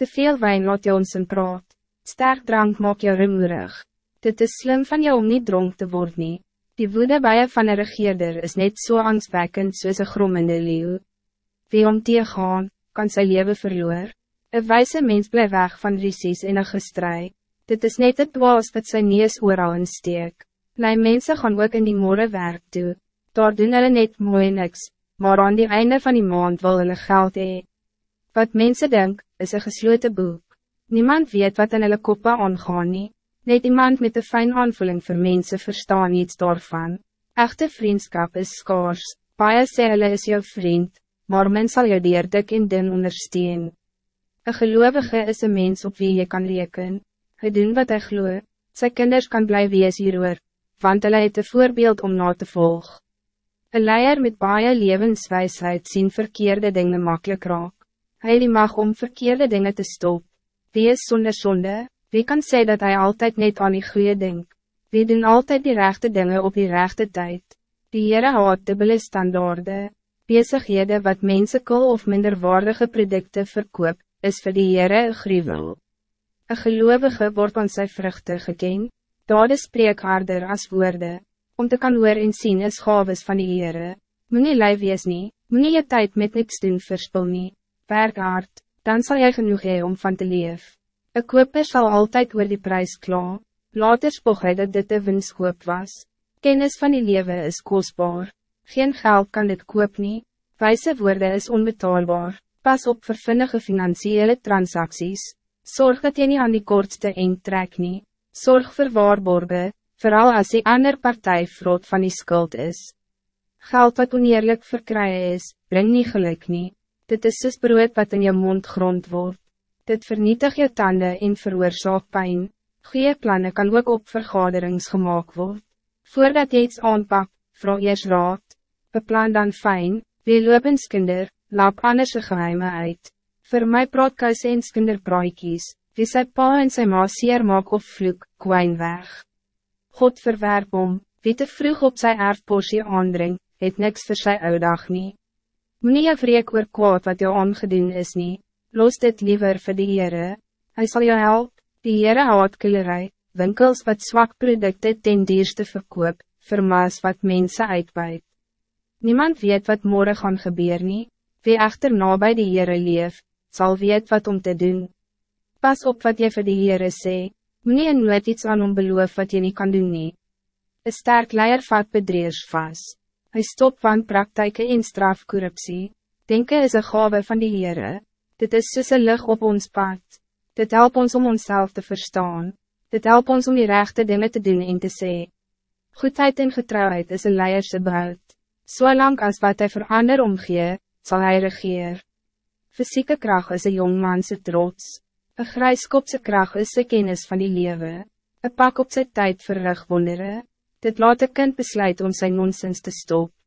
Te veel wijn laat jou ons in praat. Sterk drank maak jou rumoerig. Dit is slim van jou om niet dronk te worden. Nie. Die woede bij van een regeerder is net zo so angstwekkend soos een grommende leeuw. Wie om te gaan, kan zijn leven verloor. Een wijze mens blijft weg van risies en een gestrij. Dit is net het dwaas wat sy neus ooral insteek. Lei mense gaan ook in die morgen werk toe. Daar doen hulle net mooi niks, maar aan die einde van die maand wil hulle geld hee. Wat mensen denk, is een gesloten boek. Niemand weet wat in hulle koppe aangaan nie. Net iemand met een fijn aanvoeling voor mensen verstaan iets daarvan. Echte vriendschap is skaars, baie sê hulle is jou vriend, maar men sal jou dier dik en din ondersteun. Een gelovige is een mens op wie je kan reken. Hij doen wat hij gloe, sy kinders kan bly wees hieroor, want hulle het een voorbeeld om na te volgen. Een leier met baie levenswijsheid zien verkeerde dingen makkelijk raak. Hij die mag om verkeerde dingen te stop. Wie is zonder zonde? Wie kan zeggen dat hij altijd niet aan die goede denkt? Wie doen altijd die rechte dingen op die rechte tijd? Die Heere haat dubbele standaarden. Bezighede wat mensen kool of minderwaardige producten verkoop, is voor die Heere een gruwel. Een gelovige wordt aan zijn vruchten gekend. Dade spreek harder als woorden. Om te kan hoor en zien is gaves van die Heere. Moet nie lui wees nie, moet nie je tijd met niks doen verspil nie werk hard, dan zal jij genoeg hee om van te leef. Een koper zal altijd oor die prijs kla, later spog hy dat dit de winskoop was. Kennis van die leven is kostbaar, geen geld kan dit koop nie, wijze woorden is onbetaalbaar, pas op vervinnige financiële transacties, zorg dat je niet aan die kortste eind trek nie, zorg voor waarborgen, vooral als die ander partij vroot van die schuld is. Geld wat oneerlijk verkrijgen is, breng niet geluk niet. Dit is soos brood wat in je mond grond wordt. Dit vernietig je tanden en veroorzaak pijn. Goeie plannen kan ook op vergaderings gemaakt worden. Voordat je iets aanpak, vraag je raad. Beplan dan fijn, wie lopenskinder, laat anders geheime uit. Voor mij praat kuisens kinderpraaikies, wie sy pa en sy ma seer maak of vloek, kwijn weg. God verwerp om, wie te vroeg op sy erfporsie aandring, het niks vir sy oudag nie. Moenie jou vreek oor kwaad wat jou aangedoen is nie, los dit liever vir die Heere, hy sal jou help, die Heere haat killerij, winkels wat zwak producten ten dierste verkoop, vermaas wat mensen uitbuit. Niemand weet wat morgen gaan gebeur nie, wie echter na bij die Heere leef, zal weet wat om te doen. Pas op wat je voor die Heere sê, moenie en nooit iets aan om beloof wat je niet kan doen nie. Een sterk leier vat bedreers vast. Hij stopt van praktijken in strafcorruptie. Denken is een gave van die Heere. Dit is soos een lucht op ons pad. Dit helpt ons om onszelf te verstaan. Dit helpt ons om die rechte dingen te doen en te sê. Goedheid en getrouwheid is een leierse buit. Zolang so als wat hij voor ander omgee, zal hij regeer. Fysieke kracht is een jongmanse trots. Een grijskopse kracht is de kennis van die lewe. Een pak op zijn tijd verrig wonderen. Dit laat een kind besluit om zijn nonsens te stoppen.